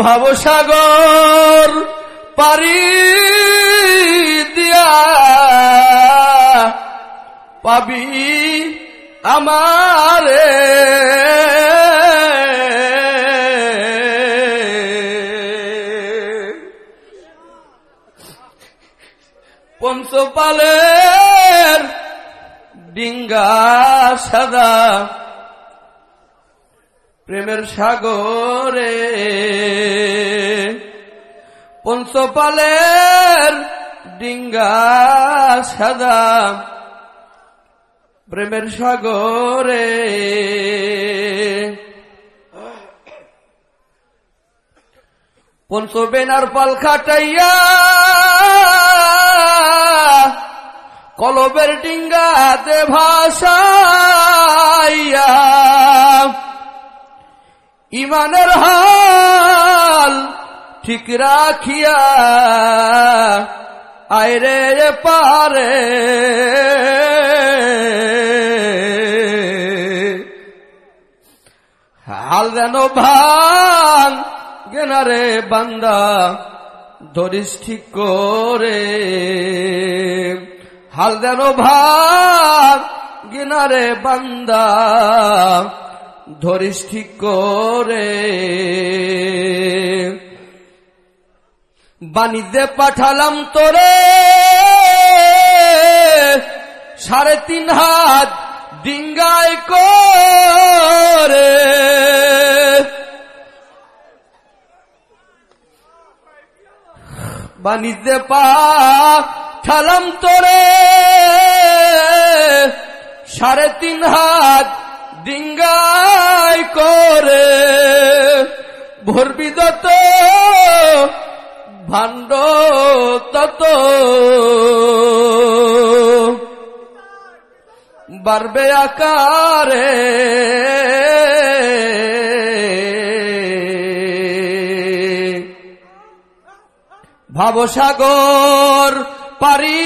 ভবসাগর পারি দিয়া পাবি আমারে। পঞ্চপালের ডিঙ্গা সাদা প্রেমের সাগরে। পঞ্চপালের ডিঙ্গা সাদা প্রেমের সাগরে। পঞ্চবেনার পাল খাটাইয়া কলবের ডিঙ্গাতে ভাষাইয়া ইমানের হাল ঠিক রাখিয়া আয়রে পারে। হাল যেন ভান গেনারে বান্দা, ধরিস ঠিক করে। হাল যেন ভান গেনারে বান্দা ধরিস ঠিক করে। বাণিজ্যে পাঠালাম তোরে। সাড়ে তিন হাত ডিঙ্গায় করে। বাণিজ্যে পাঠালাম তোরে। সাড়ে তিন হাত ডিঙ্গাই করে ভরবি দত ভাণ্ড তত। বাড়বে আকারে ভাবসাগর পারি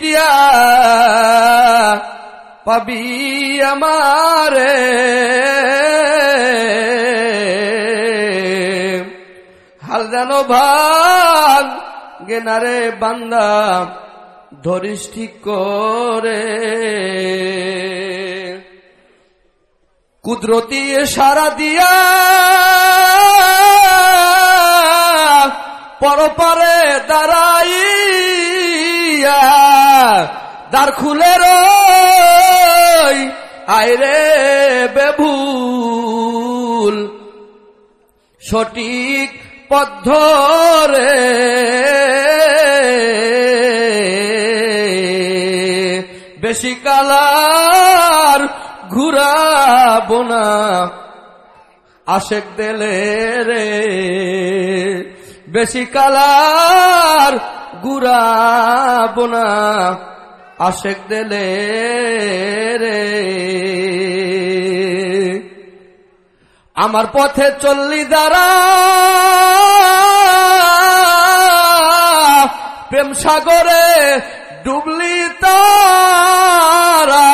দিয়া। পাবি আমারে। হাল যেন ভাগ গেনারে বান্দা ধরিস ঠিক করে। কুদরতি সারা দিয়া পরপারে দাঁড়াইয়া, দ্বার খুলে রই আইরে বেভুল, সঠিক পদ্ধরে বেশি কালার ঘুরাবো না, আশেক দেলে রে। বেশি কালার ঘুরাবো না আশেক দেলে রে। আমার পথে চললি দ্বারা প্রেম সাগরে ডুবলি তারা।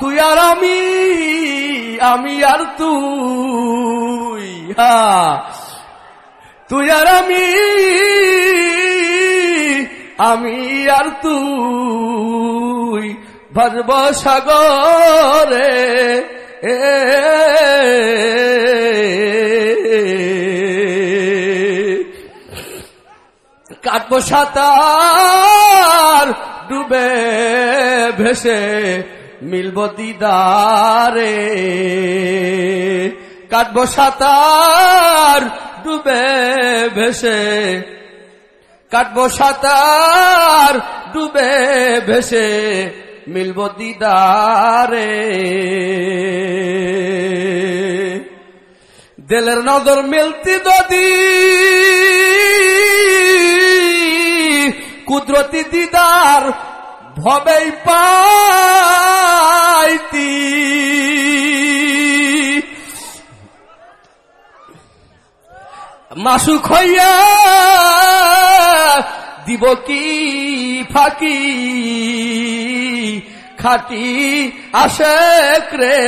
তুই আর আমি আমি আর তুই, হা। তুই আর আমি আমি আর তুই ভাজব সাগরে। এ কাটবো সাতার, ডুবে ভেসে মিলব দিদারে। কাটবো সাতার, ডুবে ভেসে কাটবো সাতার, ডুবে ভেসে মিলব দিদারে। দিলের নজর মিলতি দদি কুদরতি দিদার ভবেই পাইতি। মাসুক হইয়া দিব কি ফাঁকি? খাটি আশেক রে।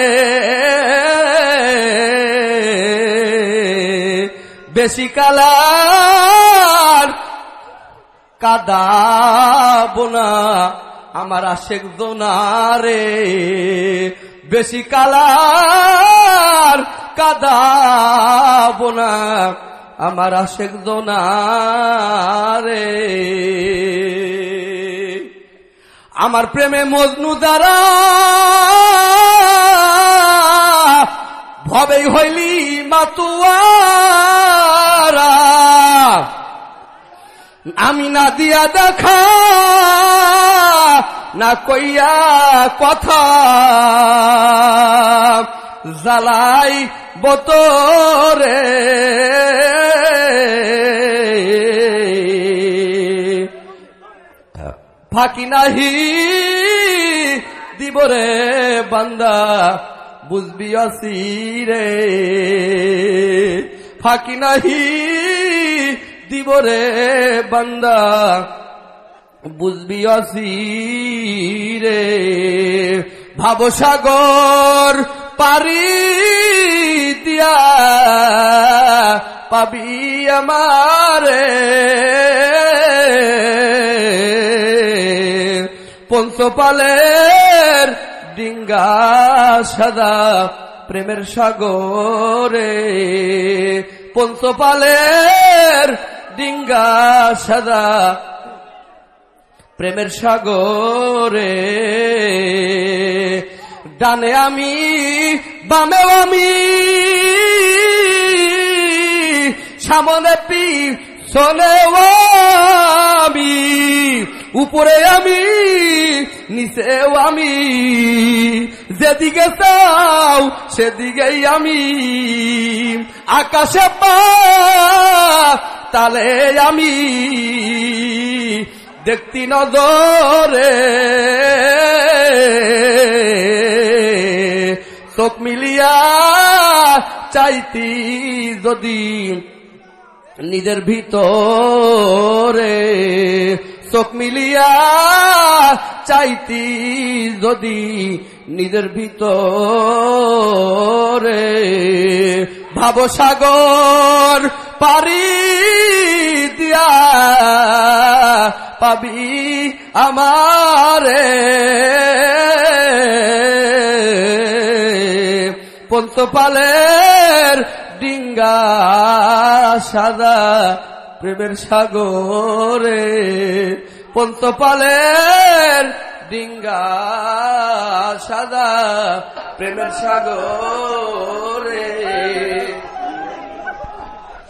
বেশি কালার কাদাবো না আমার আশেক দোনারে বেশি কালার কাদাবো না আমার আশেক দোনারে আমার প্রেমে মজনু দ্বারা ভবেই হইলি মাতুয়ারা। আমি না দিয়া দেখা, না কইয়া কথা। জালাই বতরে। ফাঁকি নাহি দিবরে বান্দা, বুঝবি রে ফাঁকি নাহি দিবরে বান্দা, বুঝবি রে ভাবসাগর পারি দিয়া, পাবি আমারে। পঞ্চপালের ডিঙ্গা সাদা প্রেমের সাগরে। পঞ্চপালের ডিঙ্গা সাদা প্রেমের সাগরে। ডানে আমি, বামেও আমি, সামনে পি শোনেও আমি। উপরে আমি, নিচেও আমি, যেদিকে চাও সেদিকেই আমি। আকাশে পা, তালে আমি। দেখতি নজরে, চোখ মিলিয়া চাইতি যদি নিজের ভিতরে। চোখ মিলিয়া চাইতি যদি নিজের ভিতরে। ভাবসাগর পারি দিয়া পাবি আমারে। পন্তপালের ডিঙ্গা সাদা প্রেমের সাগরে পন্তপালের ডিঙ্গা সাদা প্রেমের সাগরে